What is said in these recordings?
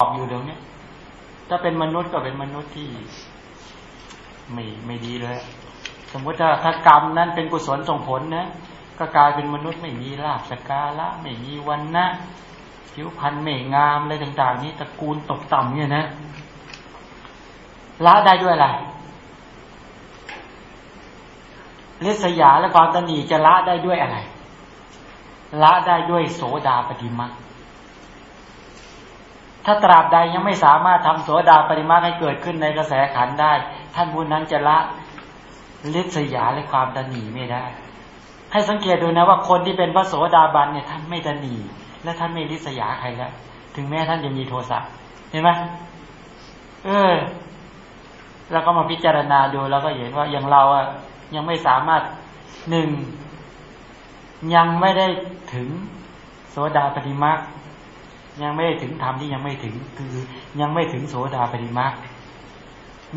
อบอยู่เดี๋ยวนี้ถ้าเป็นมนุษย์ก็เป็นมนุษย์ที่ไม่ไม่ดีเลย สมมติถ้าถ้ากรรมนั้นเป็นกุศลส่งผลนะก็กลายเป็นมนุษย์ไม่มีลาบสกาละไม่มีวันนะผิวพรรณไม่งามอะไรต่าง ๆ นี่ตระกูลตกต่ำเนี่ยนะละได้ด้วยอะไรลิษยาและความตนีจะละได้ด้วยอะไร ละได้ด้วยโสดาปฏิมา ถ้าตราบใดยังไม่สามารถทำโสดาปริมาให้เกิดขึ้นในกระแสขันได้ ท่านบุญนั้นจะละลิษยาและความตนีไม่ได้ ให้สังเกตดูนะว่าคนที่เป็นพระโสดาบันเนี่ยท่านไม่ตนีและท่านไม่ลิษยาใครแล้วถึงแม้ท่านจะมีโทสะเห็นไหมเออแล้วก็มาพิจารณาดูแล้วก็เห็นว่าอย่างเราอะยังไม่สามารถหนึ่งยังไม่ได้ถึงโสดาปฏิมา ยังไม่ได้ถึงธรรมที่ยังไม่ถึงคือยังไม่ถึงโสดาปฏิมา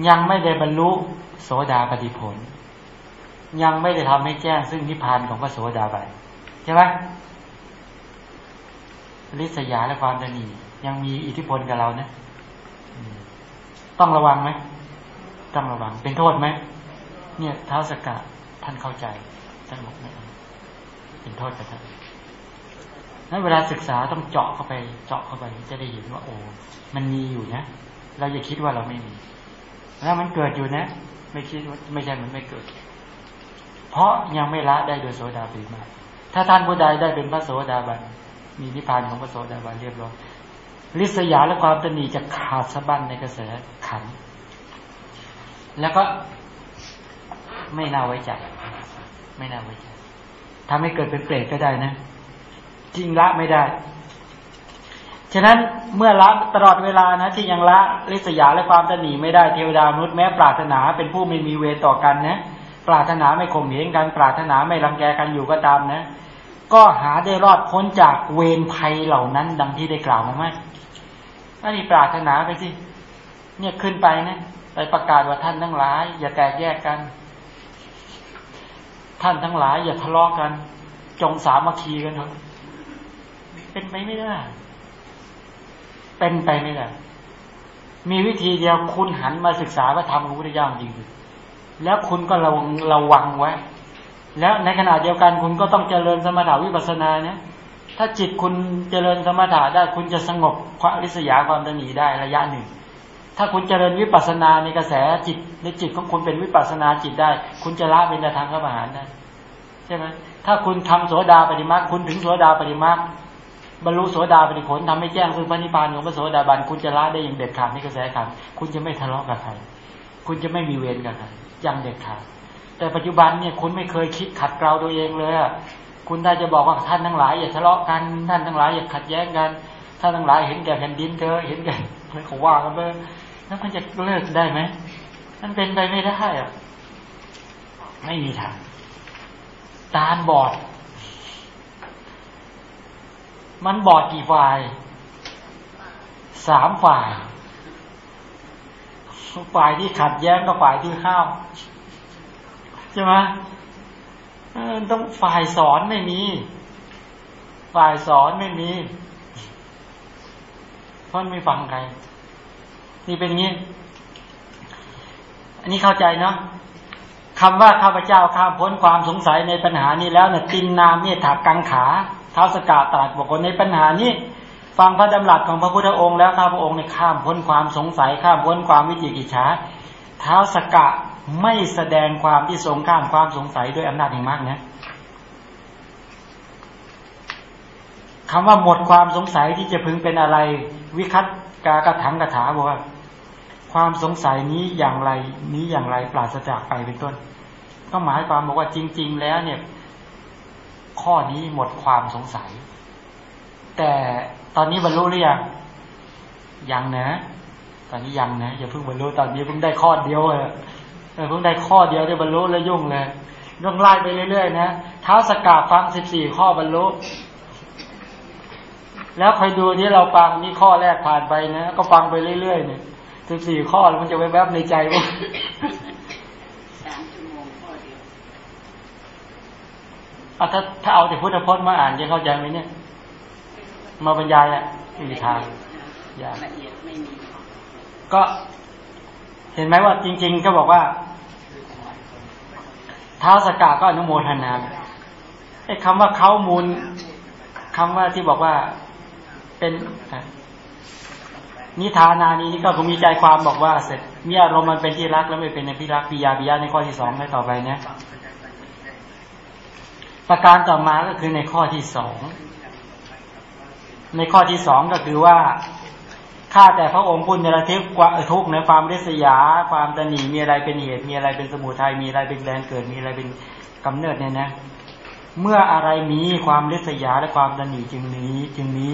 ยังไม่ได้บรรลุโสดาปฏิผล ยังไม่ได้ทำให้แจ้งซึ่งนิพพานของพระโสดาบันใช่ไหมลิษยาและความตนียังมีอิทธิพลกับเรานะต้องระวังไหมต้องระวัง เป็นโทษไหมเนี่ยเท้าสกัดท่านเข้าใจท่านบอกไม่เป็นโทษกับท่าน นั้นเวลาศึกษาต้องเจาะเข้าไป เจาะเข้าไป จะได้เห็นว่าโอ้มันมีอยู่นะ เราอย่าคิดว่าเราไม่มีแล้วมันเกิดอยู่นะ ไม่คิดว่าไม่ใช่มันไม่เกิด เพราะยังไม่ละได้โดยโสดาบันมาถ้าท่านผู้ใดได้เป็นพระโสดาบัน มีนิพพานของพระโสดาบันเรียบร้อยลิษยาและความตนีจะขาดสะบั้นในกระแสขัน แล้วก็ไม่น่าไว้ใจ ไม่น่าไว้ใจทำให้เกิดเป็นเปรตก็ได้นะ จริงละไม่ได้ฉะนั้นเมื่อละตลอดเวลานะที่ยังละลิษยาและความตนีไม่ได้เทวดามนุษย์แม้ปรารถนาเป็นผู้ไม่มีเวต่อกันนะปรารถนาไม่ข่มเหงกัน ปรารถนาไม่รังแกกันอยู่ก็ตามนะ ก็หาได้รอดพ้นจากเวรภัยเหล่านั้น ดังที่ได้กล่าวมาไหมอันนี้ปรารถนาไปสิเนี่ยขึ้นไปนะไปประกาศว่าท่านทั้งหลาย อย่าแตกแยกกัน ท่านทั้งหลาย อย่าทะเลาะกัน จงสามัคคีกันเถอะ เป็นไปไม่ได้ เป็นไปไม่ได้ มีวิธีเดียวคุณหันมาศึกษาพระธรรมของพุทธเจ้าจริงๆแล้วคุณก็ระวังระวังไว้ แล้วในขณะเดียวกันคุณก็ต้องเจริญสมถาวิปัสสนาเนี่ยถ้าจิตคุณเจริญสมถะได้คุณจะสงบความริษยาความตนีได้ระยะหนึ่ง ถ้าคุณเจริญวิปัสสนาในกระแสจิตในจิตของคุณเป็นวิปัสสนาจิตได้ คุณจะละเป็นทางข้ามาหารได้ใช่ไหมถ้าคุณทำโสดาปฏิมาคุณถึงโสดาปฏิมา บรรลุโสดาปฏิผลทำให้แจ้งซึ่งพระนิพพานของพระโสดาบันคุณจะละได้อย่างเด็ดขาดในกระแสขันคุณจะไม่ทะเลาะกับใครคุณจะไม่มีเวรกับใครอย่างเด็ดขาดแต่ปัจจุบันเนี่ยคุณไม่เคยคิดขัดเกลาตัวเองเลยคุณถ้จะบอกว่าท่านทั้งหลายอย่าทะเลาะกันท่านทั้งหลายอย่าขัดแย้งกันท่านทั้งหลายเห็นแก่แผ่นดินเธอเห็นแก่เขาว่ากันไปแล้วมันจะเลิกได้ไหมมันเป็นไปไม่ได้อะไม่มีทางตาบอด มันบอดกี่ฝ่าย สามฝ่าย ฝ่ายที่ขัดแย้งกับฝ่ายที่ห้ามใช่ไหมต้องฝ่ายสอนไม่มี ฝ่ายสอนไม่มีเพราะไม่ฟังใคร นี่เป็นงี้ อันนี้เข้าใจเนาะคำว่าข้าพเจ้าข้ามพ้นความสงสัยในปัญหานี้แล้วเนี่ยตินนามเนี่ยถักกังขา ท้าสกาตรัสบอกว่าในปัญหานี้ ฟังพระดำรัสของพระพุทธองค์แล้วข้าพระองค์เนี่ยข้ามพ้นความสงสัยข้ามพ้นความวิจิกิจฉาเท้าสกะไม่แสดงความที่ทรงข้ามความสงสัยด้วยอำนาจแห่งมากนะคำว่าหมดความสงสัยที่จะพึงเป็นอะไร วิคัตกากระถังกระถาบอกว่า ความสงสัยนี้อย่างไรนี้อย่างไรปราศจากไปเป็นต้น ก็หมายความบอกว่าจริง ๆ แล้วเนี่ย ข้อนี้หมดความสงสัย แต่ตอนนี้บรรลุหรือยังยังนะ ตอนนี้ยังนะอย่าเพิ่งบรรลุตอนนี้เพิ่งได้ข้อเดียวเลยเพิ่งได้ข้อเดียวได้บรรลุแล้วยุ่งเลยต้องไล่ไปเรื่อยๆนะเท้าสกาฟังสิบสี่ข้อบรรลุแล้วคอยดูที่เราฟังนี่ข้อแรกผ่านไปนะก็ฟังไปเรื่อยๆเนี่ยสิบสี่ข้อมันจะแวบๆในใจว่า เอาถ้าถ้าเอาแต่พุทธพจน์มาอ่านจะเข้าใจไหมเนี่ย มาบรรยายอะไม่มีทางยากละเอียดไม่มีก็เห็นไหมว่าจริง ๆ ก็บอกว่าเท้าสกาก็อนุโมทนาไอ้คำว่าเขามูลคำว่าที่บอกว่าเป็นนิทานานี้ก็คงมีใจความบอกว่าเสร็จมีอารมณ์มันเป็นที่รักแล้วไม่เป็นในที่รักปิยาปิยาในข้อที่สองได้ต่อไปนะ ประการต่อมาก็คือในข้อที่สอง ในข้อที่สองก็คือว่าข้าแต่พระองค์พุทธเนรทิพกว่าทุกในความริษยา ความตนีมีอะไรเป็นเหตุ มีอะไรเป็นสมุทัยมีอะไรเป็นแรงเกิด มีอะไรเป็นกำเนิดเนี่ยนะ เมื่ออะไรมีความริษยาและความตนีจึงนี้จึงมี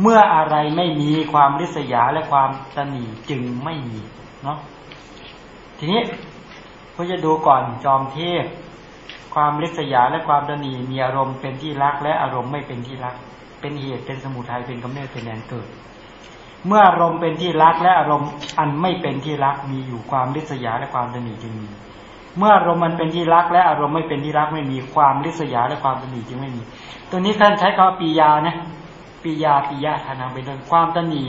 เมื่ออะไรไม่มีความริษยาและความตนีจึงไม่มีเนาะทีนี้ก็จะดูก่อนจอมเทพ ความริษยาและความตนีมีอารมณ์เป็นที่รักและอารมณ์ไม่เป็นที่รัก เป็นเหตุเป็นสมุทัยเป็นกำเนิดเป็นแรงเกิด เมื่ออารมณ์เป็นที่รักและอารมณ์อันไม่เป็นที่รักมีอยู่ความริษยาและความตนีจึงมี เมื่ออารมณ์มันเป็นที่รักและอารมณ์ไม่เป็นที่รักไม่มีความริษยาและความตนีจึงไม่มี ตัวนี้ท่านใช้คำปียานะปียาปียะทานาเป็นต้นความตนี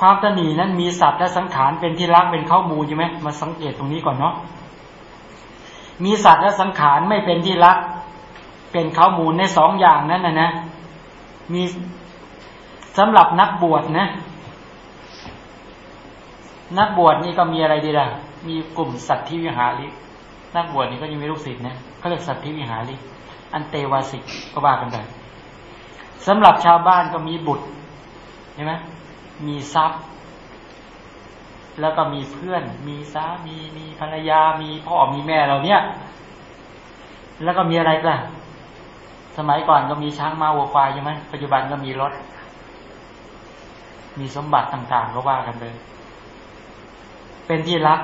ความตนีนั้นมีสัตว์และสังขารเป็นที่รักเป็นข้ามูลใช่ไหมมาสังเกตตรงนี้ก่อนเนาะ มีสัตว์และสังขารไม่เป็นที่รัก เป็นข้ามูลในสองอย่างนั้นนะนะมีสำหรับนักบวชนะ นักบวชนี่ก็มีอะไรดีล่ะ มีกลุ่มสัตว์ที่วิหารินักบวชนี่ก็ยังมีลูกศิษย์นะเขาเรียกสัตว์ที่วิหาริอันเตวาสิกก็ว่ากันไปสำหรับชาวบ้านก็มีบุตรใช่ไหมมีทรัพย์ แล้วก็มีเพื่อน มีสามี มีภรรยา มีพ่อ มีแม่เราเนี่ย แล้วก็มีอะไรล่ะ สมัยก่อนก็มีช้างมาวัวควายใช่ไหมปัจจุบันก็มีรถ มีสมบัติต่างๆก็ว่ากันเลย เป็นที่รัก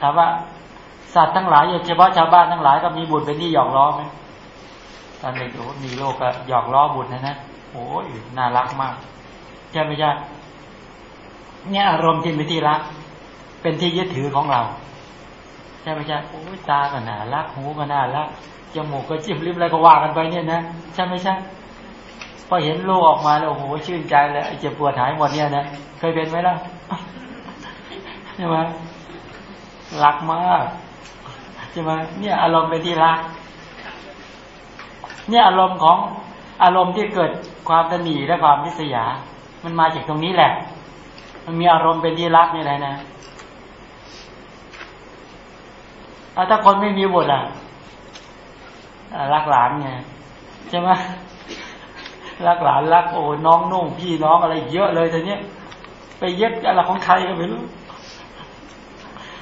ถามว่าสัตว์ทั้งหลายโดยเฉพาะชาวบ้านทั้งหลายก็มีบุตรเป็นที่หยอกล้อไหมตอนเด็กโอ้มีโลกก็หยอกล้อบุตรนะนะโอ้ยน่ารักมากใช่ไหมใช่ เนี่ยอารมณ์ที่เป็นที่รัก เป็นที่ยึดถือของเราใช่ไหมใช่โอ้ยตาก็น่ารักหูก็น่ารักจมูกก็จิ้มลิ้มอะไรก็ว่ากันไปเนี่ยนะใช่ไหมใช่พอเห็นโลกออกมาแล้วโอ้โหชื่นใจเลยเจ็บปวดหายหมดเนี่ยนะเคยเป็นไหมล่ะใช่ไหมรักมากใช่ไหมเนี่ยอารมณ์เป็นที่รัก เนี่ยอารมณ์ของอารมณ์ที่เกิดความตนีและความริษยา มันมาจากตรงนี้แหละ มันมีอารมณ์เป็นที่รักนี่แหละนะถ้าคนไม่มีบุตรอะรักหลานไงใช่ไหมรักหลานรักโอ้น้องนุ่งพี่น้องอะไรเยอะเลยแต่เนี้ยไปเยึดอะไรของใครก็ไม่รู้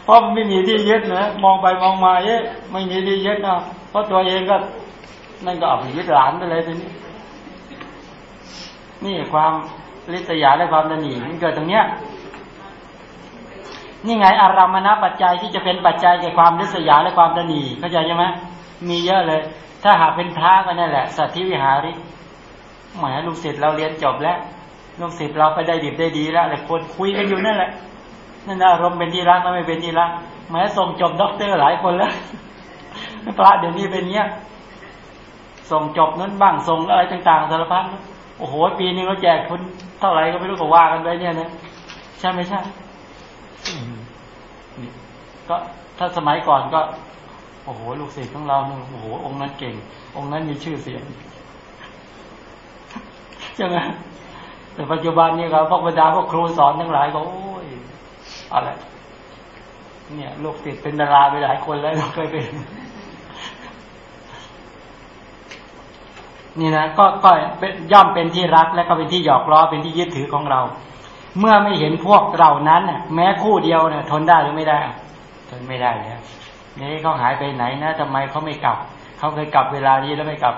เพราะมันไม่มีที่เยึดนะมองไปมองมาเอ๊ะไม่มีที่เยึดเนาะเพราะตัวเองก็นั่นก็เอาไปยึดหลานไปเลยทีนี้ นี่ความ ริษยาและความตนีมันเกิดตรงเนี้ยนี่ไงอารามณปัจจัยที่จะเป็นปัจจัยแก่ความริษยาและความตนีเข้าใจใช่ไหมมีเยอะเลย ถ้าหากเป็นพระก็นั่นแหละ สัตว์ที่วิหาริหมายลูกศิษย์เราเรียนจบแล้วลูกศิษย์เราไปได้ดีได้ดีแล้วแต่คนคุยกันอยู่นั่นแหละนั่นอารมณ์เป็นที่รักไม่เป็นที่รักหมายส่งจบด็อกเตอร์หลายคนแล้วพระเดี๋ยวนี้เป็นเนี้ยส่งจบนั้นบ้างส่งอะไรต่าง ๆ สารพัดโอ้โหปีนึงเราแจกทุน เท่าไหร่ก็ไม่รู้ก็ว่ากันไปเนี่ยนะใช่ไม่ใช่ก็ถ้าสมัยก่อนก็ โอ้โห ลูกศิษย์ของเราเนี่ยโอ้โห องค์นั้นเก่ง องค์นั้นมีชื่อเสียงใช่ไหมแต่ปัจจุบันนี้เราพวกบรรดาพวกครูสอนทั้งหลายก็โอ้ยอะไรเนี่ยลูกศิษย์เป็นดาราไปหลายคนแล้วเราเคยเป็น นี่นะก็ก็ย่อมเป็นที่รักและก็เป็นที่หยอกล้อเป็นที่ยึดถือของเรา เมื่อไม่เห็นพวกเรานั้นเน่แม้คู่เดียวเนี่ยทนได้หรือไม่ได้ทนไม่ได้แล้วนี่เขาหายไปไหนนะทำไมเขาไม่กลับเขาเคยกลับเวลานี้แล้วไม่กลับ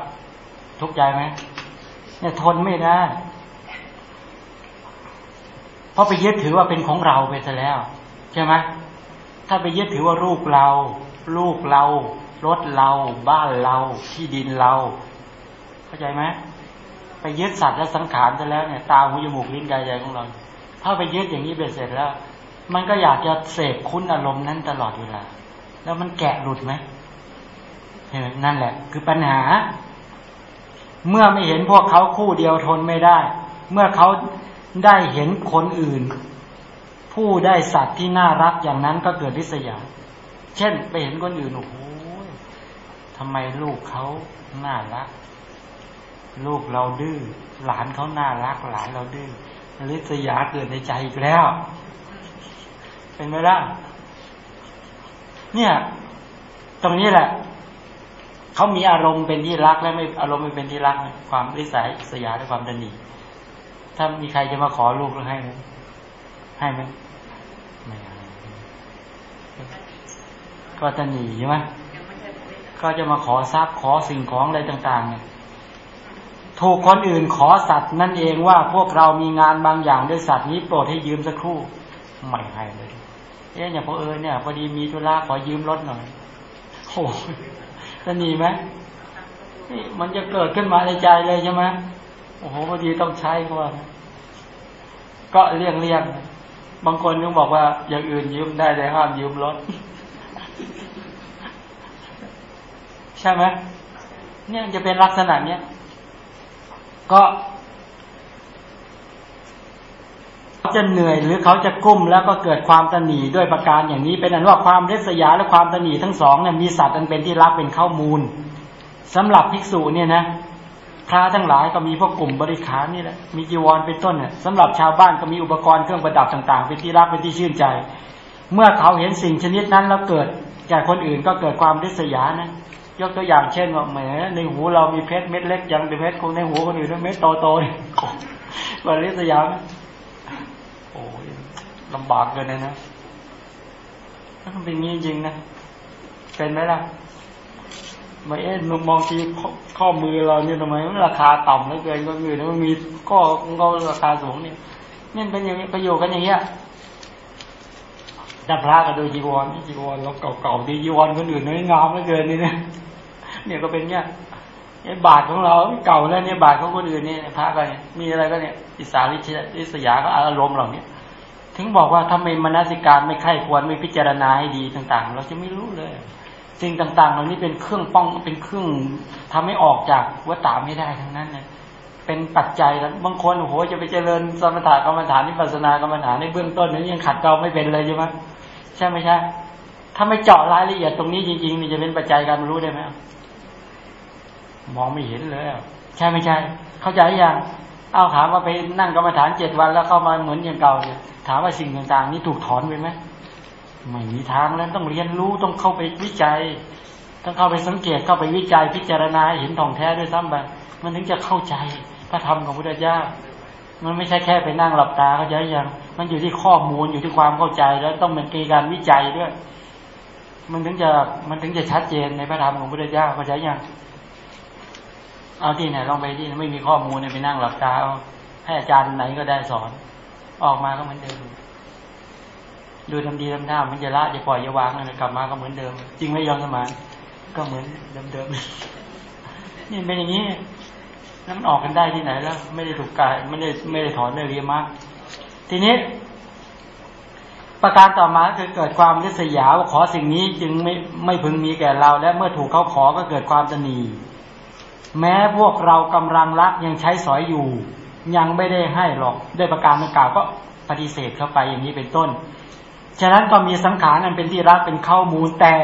ทุกข์ใจไหมเนี่ยทนไม่ได้เพราะไปยึดถือว่าเป็นของเราไปซะแล้ว ใช่ไหมถ้าไปยึดถือว่าลูกเรา ลูกเรารถเรา บ้านเรา ที่ดินเรา เข้าใจไหมไปยึดสัตว์และสังขารซะแล้วเนี่ยตาหูจมูกลิ้นกายใจของเรา ถ้าไปยึดอย่างนี้เบ็ดเสร็จแล้ว มันก็อยากจะเสพคุณอารมณ์นั้นตลอดเวลา แล้วมันแกะหลุดไหมเห็นนั่นแหละ คือปัญหา เมื่อไม่เห็นพวกเขาคู่เดียวทนไม่ได้ เมื่อเขาได้เห็นคนอื่น ผู้ได้สัตว์ที่น่ารักอย่างนั้นก็เกิดริษยา เช่น ไปเห็นคนอื่นโอ้โหทำไมลูกเขาน่ารัก ลูกเราดื้อหลานเขาน่ารักหลานเราดื้อริษยาเกิดในใจอีกแล้ว เป็นไหมล่ะเนี่ย ตรงนี้แหละเขามีอารมณ์เป็นที่รักและไม่อารมณ์ไม่เป็นที่รัก ความริษยสยาและความดนีถ้ามีใครจะมาขอลูกหรือให้ไหมให้ไหมไม่ให้ก็จะหนีใช่ไหมก็จะมาขอทรัพย์ขอสิ่งของอะไรต่าง ๆ เนี่ย ถูกคนอื่นขอสัตว์นั่นเองว่าพวกเรามีงานบางอย่างด้วยสัตว์นี้โปรดให้ยืมสักครู่ไม่ให้เลย เอ๊ะอย่างพอเออเนี่ยพอดีมีธุระขอยืมรถหน่อยโอ้จะหนีไหมมันจะเกิดขึ้นมาในใจเลยใช่ไหมโอ้โหพอดีต้องใช้ก็ว่าก็เลี่ยงเลี่ยงบางคนก็บอกว่า อย่างอื่นยืมได้แต่ห้ามยืมรถใช่ไหมเนี่ยจะเป็นลักษณะเนี้ย ก็เขาจะเหนื่อยหรือเขาจะกุ้มแล้วก็เกิดความตนีด้วยประการอย่างนี้ เป็นอันว่าความเรสยาและความตนีทั้งสองเนี่ยมีสัตว์อันเป็นที่รักเป็นข้ามูลสำหรับภิกษุเนี่ยนะพระทั้งหลายก็มีพวกกลุ่มบริขารนี่แหละมีจีวรเป็นต้นเนี่ยสำหรับชาวบ้านก็มีอุปกรณ์เครื่องประดับต่างๆ เป็นที่รักเป็นที่ชื่นใจ เมื่อเขาเห็นสิ่งชนิดนั้นแล้วเกิดแก่คนอื่นก็เกิดความริษยานะ ยกตัวอย่างเช่นว่าแหมในหูเรามีเพชรเม็ดเล็กยังแต่เพชรคงในหูคนอื่นเม็ดโตๆเนี่วันริษยามโอ้ยลำบากเกินเลยนะมันเป็นงี้จริงนะเป็นไหมล่ะมาเอ๊ะมองทีข้อมือเราเนี่ยทำไมมันราคาต่ำเหลือเกินก็อื่นมันมีก็ก็ราคาสูงเนี่ยนี่เป็นอย่างนี้ประโยชน์กันอย่างเงี้ยแต่พระก็ดูจีวรจีวรเราเก่าๆดีจีวรคนอื่นไม่งามเหลือเกินนี่เนี่ย เนี่ยก็เป็นเงี้ยไอ้บาทของเราเก่าแล้วเนี่ยบาทของคนอื่นเนี่ยพระก็เนี่ยมีอะไรก็เนี่ยอิสาลิชิสยาก็อารมณ์เหล่านี้ถึงบอกว่าถ้าไมมนสิการไม่ไข้ควรไม่พิจารณาให้ดีต่าง ๆ เราจะไม่รู้เลย สิ่งต่างๆ เหล่านี้เป็นเครื่องป้องเป็นเครื่องทำให้ออกจากวัฏฏะไม่ได้ทั้งนั้นเลยเป็นปัจจัยแล้วบางคนโอ้โหจะไปเจริญสมถะกรรมฐานนิพพานากรรมฐานในเบื้องต้นนั้นยังขัดเกลาไม่เป็นเลยใช่ไหมใช่ไหมใช่ถ้าไม่เจาะรายละเอียดตรงนี้จริงๆนี่จะเป็นปัจจัยการรู้ได้ไหม มองไม่เห็นเลยใช่ไม่ใช่ เข้าใจยังเอาถามว่าไปนั่งกรรมฐานเจ็ดวันแล้วเข้ามาเหมือนอย่างเก่าเนี่ยถามว่าสิ่งต่างๆ นี้ถูกถอนไปไหมไม่มีทางแล้วต้องเรียนรู้ต้องเข้าไปวิจัย ต้องเข้าไปสังเกตเข้าไปวิจัยพิจารณาเห็นท่องแท้ด้วยซ้ำไปมันถึงจะเข้าใจพระธรรมของพุทธเจ้ามันไม่ใช่แค่ไปนั่งหลับตาเข้าใจยังมันอยู่ที่ข้อมูลอยู่ที่ความเข้าใจแล้วต้องเป็นการวิจัยด้วย มันถึงจะมันถึงจะชัดเจนในพระธรรมของพุทธเจ้าเข้าใจยัง เอาที่ไหนลองไปที่ไม่มีข้อมูลไปนั่งหลับตาให้อาจารย์ไหนก็ได้สอน ออกมาก็เหมือนเดิม ดูทำดีทำท่ามันจะละจะปล่อยจะวางอะไรกลับมาก็เหมือนเดิม จริงไม่ยอมสมานก็เหมือนเดิมๆนี่เป็นอย่างนี้แล้วมันออกกันได้ที่ไหนแล้ว ไม่ได้ถูกกายไม่ได้ไม่ได้ถอนไม่เรียมาก ทีนี้ ประการต่อมาคือเกิดความริษยาว่าขอสิ่งนี้จึงไม่ไม่พึงมีแก่เรา และเมื่อถูกเขาขอก็เกิดความตนี แม้พวกเรากำลังรักยังใช้สอยอยู่ ยังไม่ได้ให้หรอกด้วยประการดังกล่าวก็ปฏิเสธเข้าไปอย่างนี้เป็นต้น ฉะนั้นก็มีสังขารอันเป็นที่รักเป็นข้ามูลแต่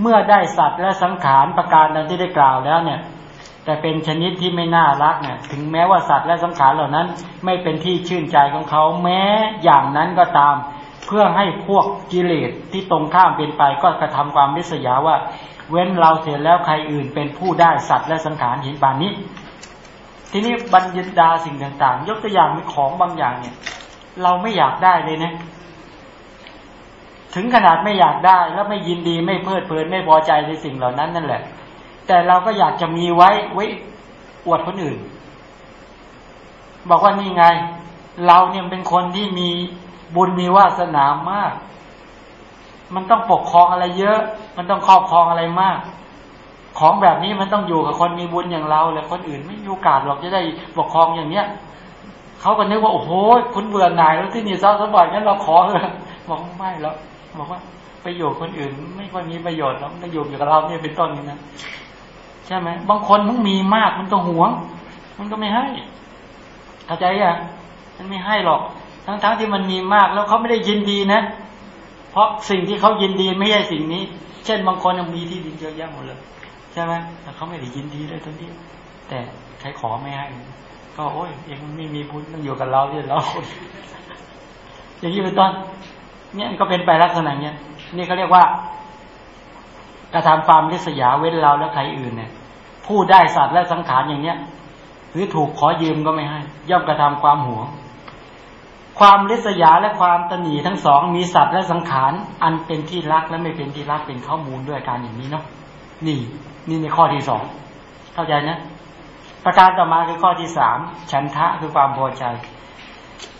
เมื่อได้สัตว์และสังขารประการดังที่ได้กล่าวแล้วเนี่ย แต่เป็นชนิดที่ไม่น่ารักเนี่ย ถึงแม้ว่าสัตว์และสังขารเหล่านั้น ไม่เป็นที่ชื่นใจของเขาแม้อย่างนั้นก็ตาม พื่อให้พวกกิเลสที่ตรงข้ามเป็นไปก็กระทำความริษยาว่า เว้นเราเสียแล้วใครอื่นเป็นผู้ได้สัตว์และสังขารเห็นบานนี้ ทีนี้บรรยดาสิ่งต่าง ๆ ยกตัวอย่างของบางอย่างเนี่ย เราไม่อยากได้เลยนะถึงขนาดไม่อยากได้แล้วไม่ยินดีไม่เพลิดเพลินไม่พอใจในสิ่งเหล่านั้นนั่นแหละ แต่เราก็อยากจะมีไว้ไว้อวดคนอื่น บอกว่านี่ไง เราเนี่ยเป็นคนที่มี บุญมีวาสนามาก มันต้องปกครองอะไรเยอะ มันต้องครอบครองอะไรมาก ของแบบนี้มันต้องอยู่กับคนมีบุญอย่างเราเลยคนอื่นไม่มีโอกาสหรอกจะได้ปกครองอย่างเนี้ยเขาก็นึกว่าโอ้โหคุณเบื่อหน่ายแล้วที่นี่ทรัพย์สมบัติงั้นเราขอเลยบอกไม่แล้วบอกว่าประโยชน์คนอื่น ไม่ค่อยมีประโยชน์แล้วประโยชน์อยู่กับเราเนี่ยเป็นต้นนี่นะใช่ไหมบางคนมันมีมากมันก็หวง มันก็ไม่ให้เข้าใจยังมันไม่ให้หรอก ทั้งๆทที่มันมีมากแล้วเขาไม่ได้ยินดีนะ เพราะสิ่งที่เขายินดีไม่ใช่สิ่งนี้ เช่นบางคนยังมีที่ดินเยอะแยะหมดเลยใช่ไหมแต่เขาไม่ได้ยินดีเลยตรงนี้แต่ใครขอไม่ให้ก็โอ้ยเองไม่มีบุญมันอยู่กับเราเนี่ยเราอย่างนี้เป็นต้นเนี่ยก็เป็นไปลักษณะเนี้ยนี่เขาเรียกว่ากระทำความริษยาเว้นเราแล้วใครอื่นเนี่ยผู้ได้สัตว์และสังขารอย่างเนี้ยหรือถูกขอยืมก็ไม่ให้ ย่อมกระทำความหวง ความริษยาและความตนีทั้งสองมีสัตว์และสังขาร อันเป็นที่รักและไม่เป็นที่รักเป็นข้อมูลด้วยการอย่างนี้เนาะนี่นี่ในข้อที่สองเข้าใจนะ ประการต่อมาคือข้อที่สามฉันทะคือความพอใจ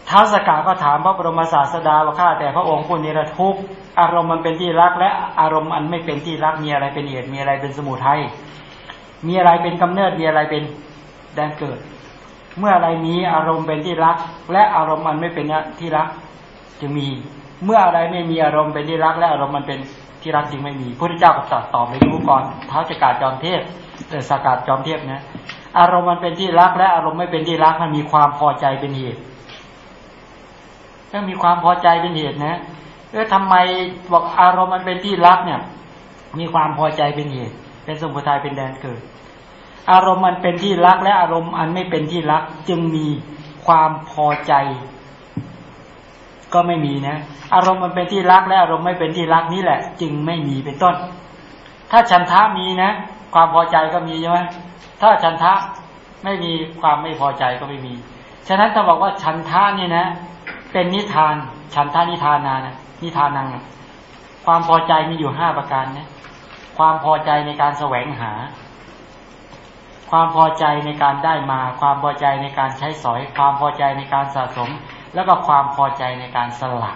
ท้าสกาก็ถามพระบรมศาสดาว่าข้าแต่พระองค์ผู้นิรทุกข์อารมณ์มันเป็นที่รัก และอารมณ์อันไม่เป็นที่รักมีอะไรเป็นเหตุมีอะไรเป็นสมุทัยมีอะไรเป็นกำเนิดมีอะไรเป็นแดนเกิด เมื่ออะไรมีอารมณ์เป็นที่รัก และอารมณ์มันไม่เป็นที่รัก จึงมี เมื่ออะไรไม่มีอารมณ์เป็นที่รัก และอารมณ์มันเป็นที่รักจึงไม่มีพระเจ้าก็ตรัสตอบไปดูก่อนเท้าจะกาดจอมเทพเออสกัดจอมเทพนะอารมณ์มันเป็นที่รัก และอารมณ์ไม่เป็นที่รักมันมีความพอใจเป็นเหตุถ้ามีความพอใจเป็นเหตุนะเออทำไมบอกอารมณ์มันเป็นที่รักเนี่ย มีความพอใจเป็นเหตุ เป็นสมุทัยเป็นแดนเกิด อารมณ์มันเป็นที่รักและอารมณ์อันไม่เป็นที่รักจึงมีความพอใจ ก็ไม่มีนะ อารมณ์มันเป็นที่รักและอารมณ์ไม่เป็นที่รักนี่แหละ จึงไม่มีเป็นต้น ถ้าฉันทะมีนะ ความพอใจก็มีใช่ไหมถ้าฉันทะไม่มีความไม่พอใจก็ไม่มี ฉะนั้นถ้าบอกว่าฉันทะนี่นะ เป็นนิทาน ฉันทานิทานานะนิทานังความพอใจมีอยู่ห้าประการนะ ความพอใจในการแสวงหา ความพอใจในการได้มา ความพอใจในการใช้สอย ความพอใจในการสะสม แล้วก็ความพอใจในการสละ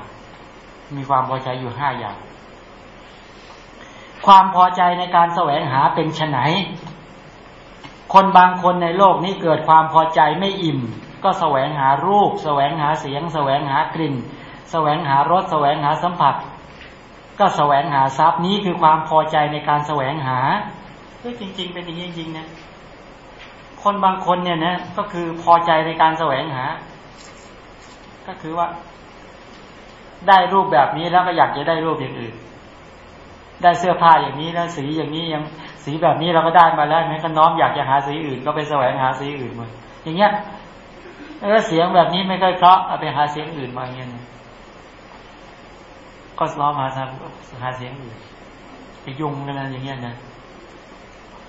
มีความพอใจอยู่ห้าอย่าง ความพอใจในการแสวงหาเป็นไฉนคนบางคนในโลกนี้เกิดความพอใจไม่อิ่ม ก็แสวงหารูป แสวงหาเสียง แสวงหากลิ่น แสวงหารสแสวงหาสัมผัส ก็แสวงหาทรัพย์นี้คือความพอใจในการแสวงหาเฮ้ยจริง ๆ เป็นอย่างนี้จริงๆนะ คนบางคนเนี่ยนะก็คือพอใจในการแสวงหา ก็คือว่า ได้รูปแบบนี้แล้วก็อยากจะได้รูปอย่างอื่น ได้เสื้อผ้าอย่างนี้แล้วสีอย่างนี้ยังสีแบบนี้เราก็ได้มาแล้วแม้ก็น้อมอยากจะหาสีอื่น ก็ไปแสวงหาสีอื่นมาอย่างเงี้ยแล้วเสียงแบบนี้ไม่ค่อยเพราะเอาไปหาเสียงอื่นมาเงี้ยก็ล้อมหาหาเสียงอื่นไปยุ่งกันนะอย่างเงี้ยนะ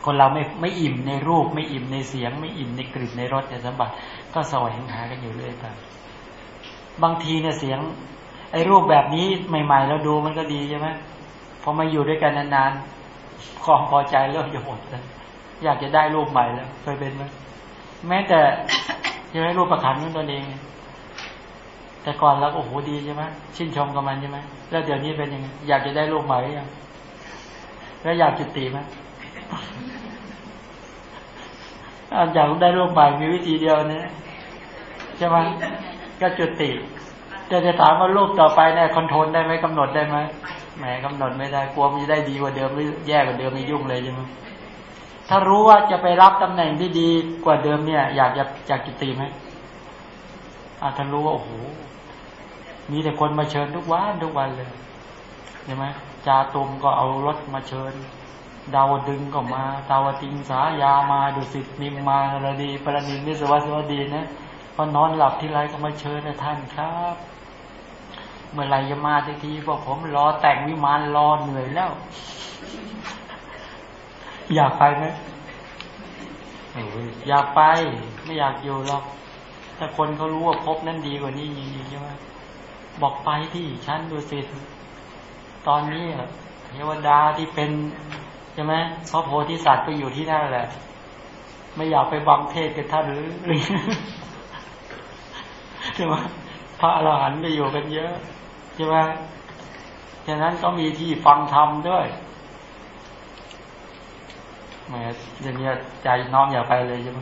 คนเราไม่ไม่อิ่มในรูป ไม่อิ่มในเสียง ไม่อิ่มในกลิ่นในรสในสัมบัติ ก็แสวงหากันอยู่เรื่อยไปบางทีเนี่ยเสียง ไอ้รูปแบบนี้ใหม่ๆเราดูมันก็ดีใช่ไหมพอมาอยู่ด้วยกันนานๆความพอใจเริ่มจะหมดแล้วอยากจะได้รูปใหม่แล้วเคยเป็นไหมแม้แต่ช่ไหมรูปประคันนั่นตัวเอง แต่ก่อนเราโอ้โหดีใช่ไหมชื่นชมกับมันใช่ไหมแล้วเดี๋ยวนี้เป็นยังไงอยากจะได้รูปใหม่ยังแล้วอยากจุดตีไหม อยากได้รูปใหม่มีวิธีเดียวนะใช่ไหมก็จุดติจะจะถามว่ารูปต่อไปเนี่ยคอนโทรลได้ไหมกำหนดได้ไหมแหมกำหนดไม่ได้กลัวมันจะได้ดีกว่าเดิมหรือแย่กว่าเดิมไม่ยุ่งเลยใช่ไหมถ้ารู้ว่าจะไปรับตำแหน่งที่ดีกว่าเดิมเนี่ย อยากจะอยากจุติไหมอาท่านรู้ว่าโอ้โหมีแต่คนมาเชิญทุกวันทุกวันเลยเห็นไหมจาตุมก็เอารถมาเชิญ ดาวดึงก็มาดาวติงสายามาดุสิตนิมมาระดีปรณิมิสวัสวดีนะพอนอนหลับที่ไรก็มาเชิญนะท่านครับ เมื่อไรจะมาทีทีบอกผมรอแต่งวิมานรอเหนื่อยแล้ว อยากไปไหมอยากไป ไม่อยากอยู่หรอกถ้าคนเขารู้ว่าพบนั้นดีกว่านี้จริงๆใช่ไหมบอกไปที่ชั้นดูสิตอนนี้เทวดาที่เป็น ใช่ไหมเพราะโพธิสัตว์ก็อยู่ที่นั่นแหละ ไม่อยากไปบังเทศกับท่านหรือใช่ไหมพระอรหันต์ไปอยู่กันเยอะใช่ไหมฉะนั้นก็มีที่ฟังธรรมด้วยแหมอย่างเงี้ยใจน้อมอย่าไปเลยใช่ไหม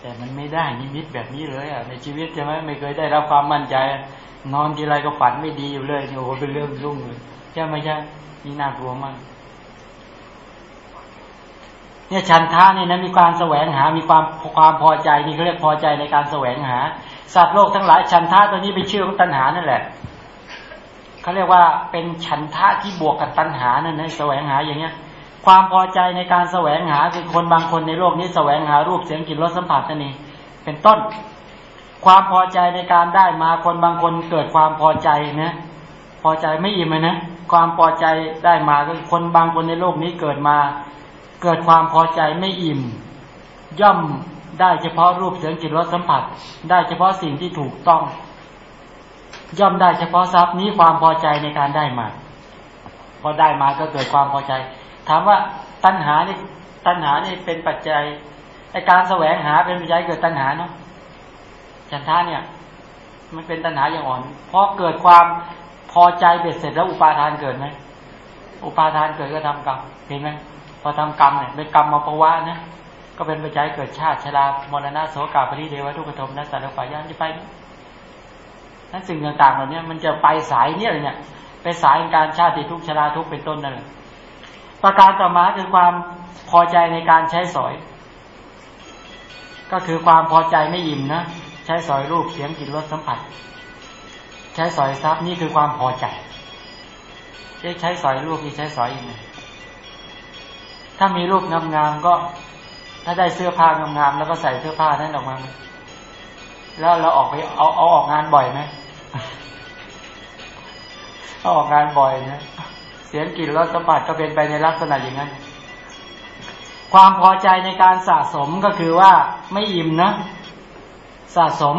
แต่มันไม่ได้นิมิตแบบนี้เลยอะในชีวิตใช่ไหมไม่เคยได้รับความมั่นใจ นอนทีไรก็ฝันไม่ดีอยู่เลยโอ้โหเป็นเรื่องรุ่งเลยใช่ไหมใช่นี่น่ากลัวมาก เนี่ยฉันทะเนี่ยนะมีความแสวงหา มีความความพอใจนี่เขาเรียกพอใจในการแสวงหา สัตว์โลกทั้งหลายฉันทะตัวนี้เป็นชื่อของตัณหานั่นแหละเขาเรียกว่าเป็นฉันทะที่บวกกับตัณหานั่นนะแสวงหาอย่างเงี้ย ความพอใจในการแสวงหาคือคนบางคนในโลกนี้แสวงหารูปเสียงกลิ่นรสสัมผัสนั่นเองเป็นต้น ความพอใจในการได้มาคนบางคนเกิดความพอใจนะพอใจไม่อิ่มเลยนะความพอใจได้มาก็คนบางคนในโลกนี้เกิดมา เกิดความพอใจไม่อิ่ม ย่อมได้เฉพาะรูปเสียงกลิ่นรสสัมผัส ได้เฉพาะสิ่งที่ถูกต้อง ย่อมได้เฉพาะทรัพย์นี้ความพอใจในการได้มา พอได้มาก็เกิดความพอใจ ถามว่าตัณหานี่ตัณหานี่เป็นปัจจัยไอการแสวงหาเป็นปัจจัยเกิดตัณหาเนาะฉันทาเนี่ย มันเป็นตัณหาอย่างอ่อนเพราะเกิดความพอใจเบ็ดเสร็จแล้วอุปาทานเกิดไหมอุปาทานเกิดก็ทำกรรมเห็นไหม อทำกรรมเนี่ยเป็นกรรมมาภาวะนะก็เป็นปัจจัยเกิดชาติชรามรณะโสกาปริเดวะทุกขโทมนัสสารปายานจะไปนั้นสิ่งต่างๆเหล่านี้มันจะไปสายเนี่ยเลยเนี่ยไปสายการชาติทุกชราทุกเป็นต้นนั่นแหละประการต่อมาคือความพอใจในการใช้สอย ก็คือความพอใจไม่อิ่มนะใช้สอยรูปเสียงกลิ่นรสสัมผัส ใช้สอยทรัพย์นี่คือความพอใจจะใช้สอยรูปนี่ใช้สอยยังไง ถ้ามีรูปงามๆก็ ถ้าได้เสื้อผ้างามๆแล้วก็ใส่เสื้อผ้านั้นออกมา แล้วเราออกไปเอาเอาออกงานบ่อยไหมเอาออกงานบ่อยนะเสียงกลิ่นรสสัมผัสก็เป็นไปในลักษณะอย่างนั้น ความพอใจในการสะสมก็คือว่าไม่อิ่มนะ สะสม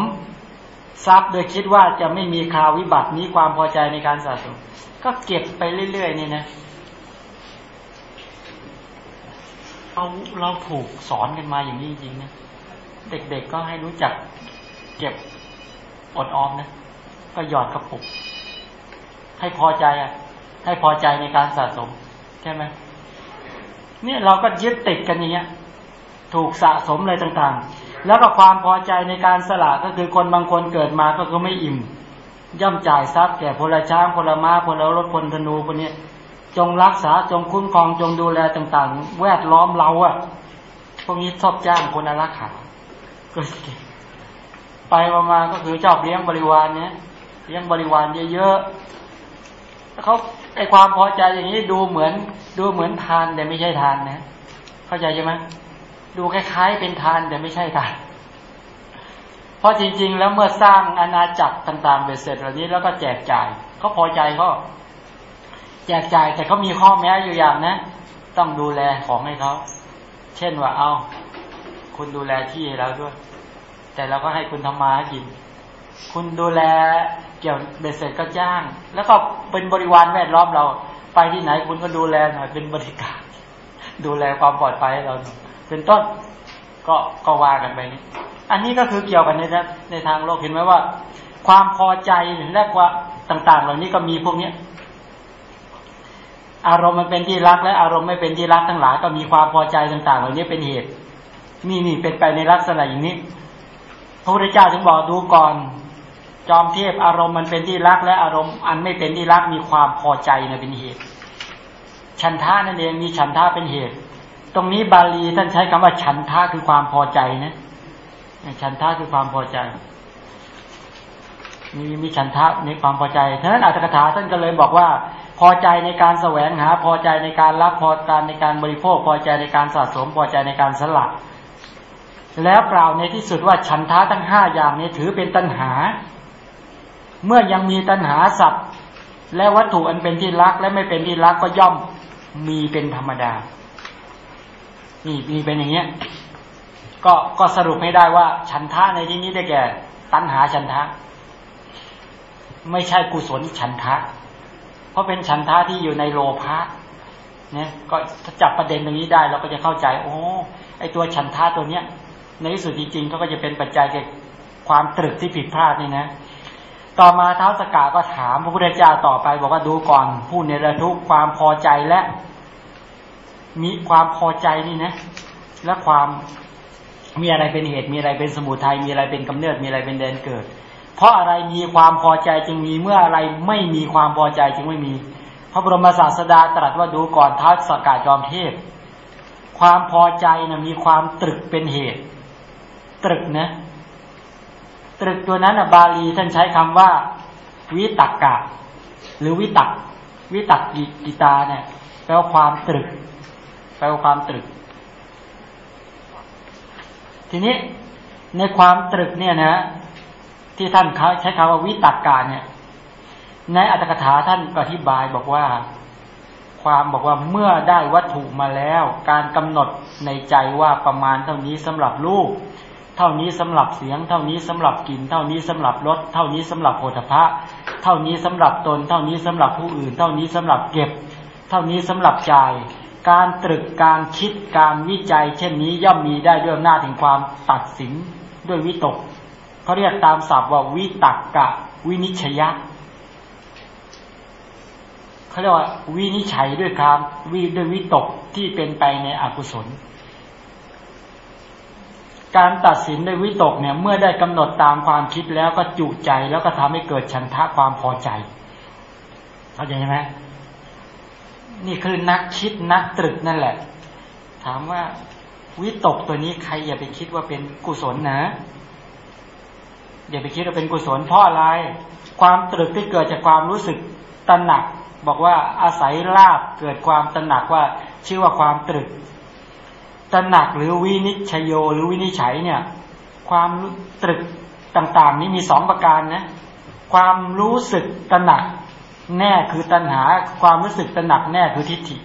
ทรัพย์โดยคิดว่าจะไม่มีคราววิบัตินี้ความพอใจในการสะสม ก็เก็บไปเรื่อยๆนี่นะ เราเราถูกสอนกันมาอย่างนี้จริงๆนะเด็กๆก็ให้รู้จักเก็บอดออมนะก็หยอดกระปุก ให้พอใจอะ ให้พอใจในการสะสมใช่ไหมเนี่ยเราก็ยึดติดกันอย่างเงี้ย ถูกสะสมอะไรต่างๆ แล้วก็ความพอใจในการสละก็คือคนบางคนเกิดมาก็คือไม่อิ่ม ย่อมจ่ายทรัพย์แก่พลช้างพลม้าพลรถพลธนูพวกนี้ จงรักษาจงคุ้มครองจงดูแลต่างๆ แวดล้อมเราอะพวกนี้ชอบจ้างคนอารักขาก็ไปมาก็คือชอบเลี้ยงบริวารเนี้ยเลี้ยงบริวารเยอะๆเขาไอความพอใจอย่างนี้ดูเหมือน ดูเหมือนทานแต่ไม่ใช่ทานนะ เข้าใจใช่ไหมดูคล้ายๆเป็นทานแต่ไม่ใช่ทานเพราะจริง ๆ แล้วเมื่อสร้างอาณาจักรต่างๆเบ็ดเสร็จเหล่านี้แล้วก็แจกจ่ายเขาพอใจก็ แจกจ่ายแต่เขามีข้อแม้อยู่อย่างนะ ต้องดูแลของให้เขาเช่นว่าเอาคุณดูแลที่ให้เราด้วย แต่เราก็ให้คุณทำมากิน คุณดูแลเกี่ยวเบ็ดเสร็จก็จ้าง แล้วก็เป็นบริวารแวดล้อมเรา ไปที่ไหนคุณก็ดูแลหน่อยเป็นบริการ ดูแลความปลอดภัยเราหน่อยเป็นต้นก็ก็ว่ากันไปนี้อันนี้ก็คือเกี่ยวกันในในทางโลกเห็นไหมว่า ความพอใจและว่าต่าง ๆ เหล่านี้ก็มีพวกเนี้ย อารมณ์มันเป็นที่รักและอารมณ์ไม่เป็นที่รักทั้งหลายก็มีความพอใจต่างๆเหล่านี้เป็นเหตุ นี่นี่เป็นไปในลักษณะอย่างนี้พระพุทธเจ้าถึงบอกดูก่อน จอมเทพอารมณ์มันเป็นที่รักและอารมณ์อันไม่เป็นที่รักมีความพอใจนะเป็นเหตุ ฉันทานั่นเองมีฉันทาเป็นเหตุ ตรงนี้บาลีท่านใช้คำว่าฉันทาคือความพอใจนะฉันทาคือความพอใจมีมีฉันทะในความพอใจฉะนั้นอัตถกถาท่านก็เลยบอกว่า พอใจในการแสวงหา พอใจในการรับพอใจในการบริโภค พอใจในการสะสม พอใจในการสละแล้วกล่าวในที่สุดว่าฉันท้าทั้งห้าอย่างนี้ถือเป็นตัณหา เมื่อยังมีตัณหาสัตว์ และวัตถุอันเป็นที่รักและไม่เป็นที่รักก็ย่อมมีเป็นธรรมดา นี่มีเป็นอย่างเงี้ย ก็ก็สรุปให้ได้ว่า ฉันทะในที่นี้ได้แก่ ตัณหาฉันทะไม่ใช่กุศลฉันทะเพ ราะเป็นฉันทะที่อยู่ในโลภะเนี่ยก็จับประเด็นตรงนี้ได้เราก็จะเข้าใจ โอ้ไอตัวฉันทะตัวเนี้ย ในที่สุดจริงๆก็จะเป็นปัจจัยแก่ความตรึกที่ผิดพลาดนี่นะ ต่อมาเท้าสกาก็ถามพระพุทธเจ้าต่อไป บอกว่าดูก่อน ผู้เนรทุกความพอใจและ มีความพอใจนี่นะ และความมีอะไรเป็นเหตุมีอะไรเป็นสมุทัยมีอะไรเป็นกำเนิดมีอะไรเป็นเดนเกิด เพราะอะไรมีความพอใจจึงมีเมื่ออะไรไม่มีความพอใจจึงไม่มี พระบรมศาสดาตรัสว่าดูก่อนท้าสกาจอมเทพ ความพอใจนะมีความตรึกเป็นเหตุ ตรึกนะตรึกตัวนั้นนะบาลีท่านใช้คำว่า วิตักกะ หรือวิตัก วิตักกิตาเนี่ยแปลว่าความตรึก แปลว่าความตรึก ทีนี้ในความตรึกเนี่ยนะ ที่ท่านใช้คำว่าวิตักการเนี่ย ในอัตถกถาท่านอธิบายบอกว่า ความบอกว่าเมื่อได้วัตถุมาแล้ว การกำหนดในใจว่าประมาณเท่านี้สำหรับลูกเท่านี้สำหรับเสียง เท่านี้สำหรับกลิ่น เท่านี้สำหรับรสเท่านี้สำหรับโภฏฐะเท่านี้สำหรับตน เท่านี้สำหรับผู้อื่น เท่านี้สำหรับเก็บ เท่านี้สำหรับจ่ายการตรึกการคิดการวิจัย เช่นนี้ย่อมมีได้ด้วยอำนาจถึงความตัดสินด้วยวิตก เขาเรียกตามศัพท์ว่าวิตักกะวินิชยะเขาเรียกว่าวินิจฉัยด้วยความวิด้วยวิตกที่เป็นไปในอกุศล การตัดสินด้วยวิตกเนี่ย เมื่อได้กำหนดตามความคิดแล้วก็จุใจแล้วก็ทำให้เกิดฉันทะความพอใจเข้าใจไหมนี่คือนักคิดนักตรึกนั่นแหละ ถามว่าวิตกตัวนี้ใครอย่าไปคิดว่าเป็นกุศลนะ อย่าไปคิดว่าเป็นกุศลเพราะอะไร ความตรึกที่เกิดจากความรู้สึกตระหนัก บอกว่าอาศัยลาบเกิดความตระหนักว่าชื่อว่าความตรึกตระหนักหรือวินิชโยหรือวินิจฉัยเนี่ย ความตรึกต่างๆ นี้มีสองประการนะความรู้สึกตระหนัก แน่คือตัณหา ความรู้สึกตระหนักแน่คือทิฏฐิ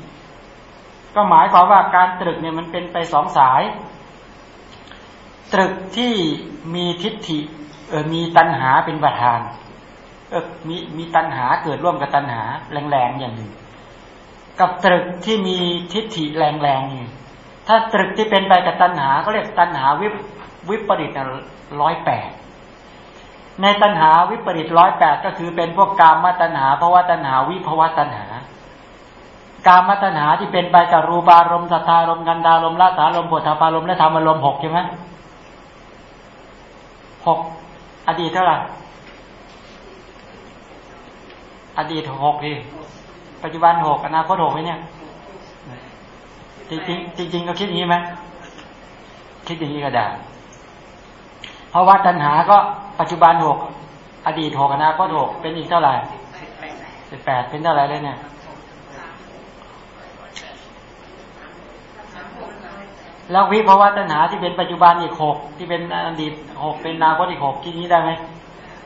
ก็หมายความว่าการตรึกเนี่ยมันเป็นไปสองสาย ตรึกที่มีทิฏฐิเออมีตัณหาเป็นประธานเออมีมีตัณหาเกิดร่วมกับตัณหาแรงๆอย่างหนึ่ง กับตรึกที่มีทิฏฐิแรงๆนี่ถ้าตรึกที่เป็นไปกับตัณหาก็เรียกตัณหาวิวิปริตร้อยแปดในตัณหาวิปริตร้อยแปดก็คือเป็นพวกกามมาตัณหาภาวะตัณหาวิภาวะตัณหา กามมาตัณหาที่เป็นไปกับรูปารมณ์สัทธารมณ์กันดารมณ์ละสารมณ์ปวดทพารมณ์และธรรมารมณ์หกใช่ไหม หกอดีตเท่าไหร่อดีตหกพี่ปัจจุบันหกอนาคตหกไหมเนี่ยจริงจริงจริงก็คิดอย่างนี้ไหมคิดอย่างนี้ก็ได้เพราะว่าตัณหาก็ปัจจุบันหกอดีตหกอนาคตหกเป็นอีกเท่าไหร่สิบแปดเป็นเท่าไหร่เลยเนี่ย แล้ววิภาวะตัณหาที่เป็นปัจจุบันอีกหกที่เป็นอดีตหกเป็นนาคตอีกหกคิดนี้ได้ไหม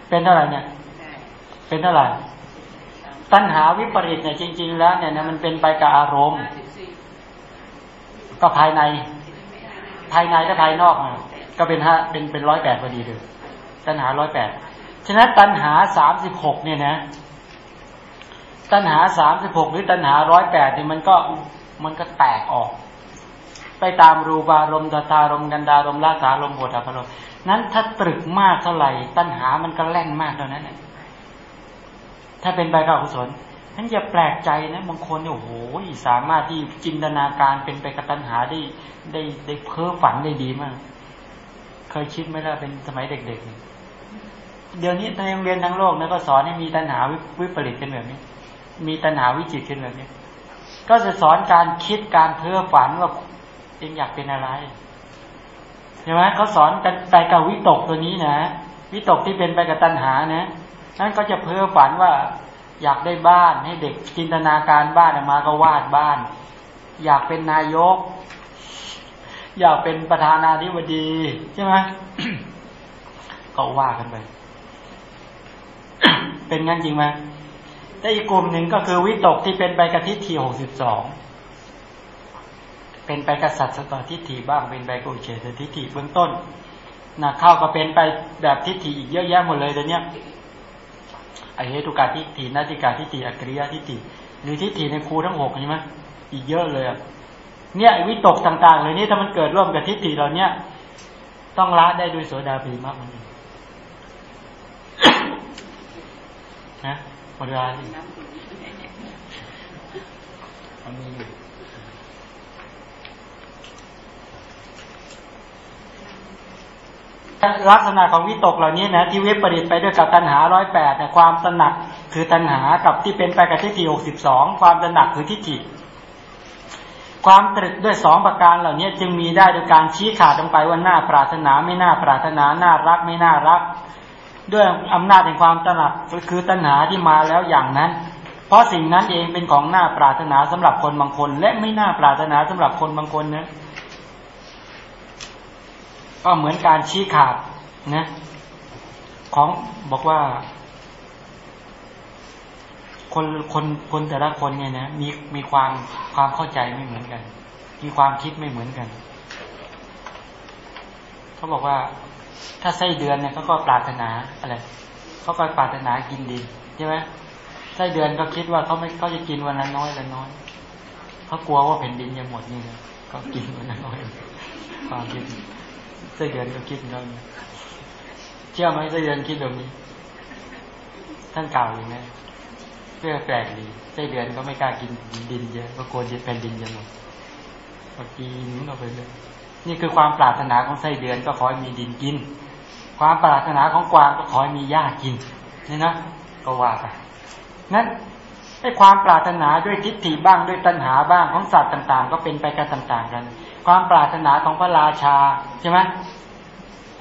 เป็นเท่าไหร่เนี่ย เป็นเท่าไหร่ ตัณหาวิปริตเนี่ยจริง ๆ แล้วเนี่ยมันเป็นไปกับอารมณ์ ก็ภายใน ภายในและภายนอกก็เป็นห้าเป็นเป็นร้อยแปดพอดีเลยตัณหาร้อยแปดฉะนั้นตัณหาสามสิบหกเนี่ยนะ ตัณหาสามสิบหกหรือตัณหาร้อยแปดเนี่ยมันก็มันก็แตกออก ไปตามรูปารมณ์ตตารมกันดารมลาสารมโหดอภรมนั้นถ้าตรึกมากเท่าไหร่ตัณหามันก็แล่นมากเท่านั้นถ้าเป็นใบกากุศลนั้นอย่าแปลกใจนะบางคนเนี่ยโอ้โหสามารถที่จินตนาการเป็นไปกับตัณหาได้ได้ได้เพ้อฝันได้ดีมาก เคยคิดไหมล่ะเป็นสมัยเด็กๆ เดี๋ยวนี้ในโรงเรียนทั้งโลกนะก็สอนให้มีตัณหาวิปริตกันแบบนี้ มีตัณหาวิจิตกันแบบนี้ ก็จะสอนการคิดการเพ้อฝันว่า เองอยากเป็นอะไรใช่ไหมเขาสอนกันไปกับวิตกตัวนี้นะ วิตกที่เป็นไปกับตัณหานะนั่นก็จะเพ้อฝันว่า อยากได้บ้านให้เด็กจินตนาการบ้านมาก็วาดบ้าน อยากเป็นนายก อยากเป็นประธานาธิบดีใช่ไหมก็ว่ากันไป เป็นงั้นจริงไหมแต่อีกกลุ่มหนึ่งก็คือวิตกที่เป็นไปกับทิฏฐิหกสิบสอง เป็นไปกับสัตว์สตอทิฏฐิบ้างเป็นไปกับอุเฉตทิฏฐิเบื้องต้นนะเข้าก็เป็นไปแบบทิฏฐิอีกเยอะแยะหมดเลยแต่เนี้ยไอเหตุกาทิฏฐินาติกาทิฏฐิอักริยทิฏฐิหรือทิฏฐิในครูทั้งหกใช่ไหมอีกเยอะเลยอะเนี่ยวิตกต่างๆเลยนี่ถ้ามันเกิดร่วมกับทิฏฐิเราเนี่ยต้องละได้ด้วยโสดาบีมากมันนะหมดเวลาลั ลักษณะของวิตกเหล่านี้นะที่เวปริตไปด้วยกับตัณหาร้อยแปดเนี่ยความตระหนักคือตัณหากับที่เป็นไปกับทิฏฐิหกสิบสองความตระหนักคือทิฏฐิความตรึกด้วยสองประการเหล่านี้จึงมีได้โดยการชี้ขาดลงไปว่าหน้าปรารถนาไม่น่าปรารถนาน่ารักไม่น่ารัก ด้วยอำนาจแห่งความตระหนักคือตัณหาที่มาแล้วอย่างนั้น เพราะสิ่งนั้นเองเป็นของน่าปรารถนาสำหรับคนบางคน และไม่น่าปรารถนาสำหรับคนบางคนนะ ก็เหมือนการชี้ขาดนะ ของบอกว่า คนคนคนแต่ละคนเนี่ยนะมีมีความความเข้าใจไม่เหมือนกัน มีความคิดไม่เหมือนกันเขาบอกว่า ถ้าไส้เดือนเนี่ยเขาก็ปรารถนาอะไรเขาก็ปรารถนากินดินใช่ไหมไส้เดือนก็คิดว่าเขาไม่เขาจะกินวันละน้อยละน้อยเขากลัวว่าแผ่นดินจะหมดนี่นะก็กินวันละน้อยความคิด ไส้เดือนก็คิดแบบนี้เชื่อไหมไส้เดือนคิดแบบนี้ ท่านกล่าวอย่างนี้เพื่อแปลกดีไส้เดือนก็ไม่กล้ากินดินเยอะก็กลัวจะแผ่นดินจะหมดก็กินเข้าไปเลยนี่คือความปรารถนาของไส้เดือนก็ขอให้มีดินกิน ความปรารถนาของกวางก็ขอให้มีหญ้ากินนี่นะก็ว่าไปนั้นไอ้ความปรารถนาด้วยทิฏฐิบ้างด้วยตัณหาบ้างของสัตว์ต่าง ๆ ก็เป็นไปกันต่าง ๆ กัน ความปรารถนาของพระราชาใช่ไหม